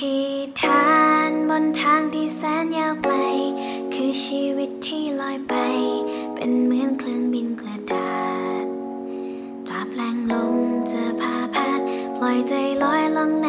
ธิษฐานบนทางที่แสนยาวไกล คือชีวิตที่ลอยไป เป็นเหมือนเครื่องบินกระดาษตราบแรงลมจะพาพัดปล่อยใจลอยลงใน